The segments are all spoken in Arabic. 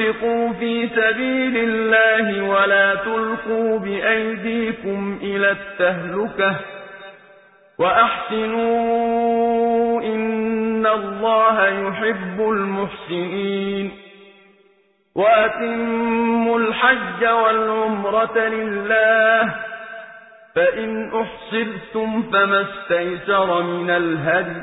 وأنفقوا في سبيل الله ولا تلقوا بأيديكم إلى التهلكة وأحسنوا إن الله يحب المحسنين وأتموا الحج والعمرة لله فإن أحصرتم فما استيسر من الهدي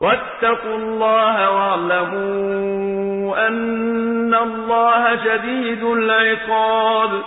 واتقوا الله واعلموا أن الله شديد العقاب.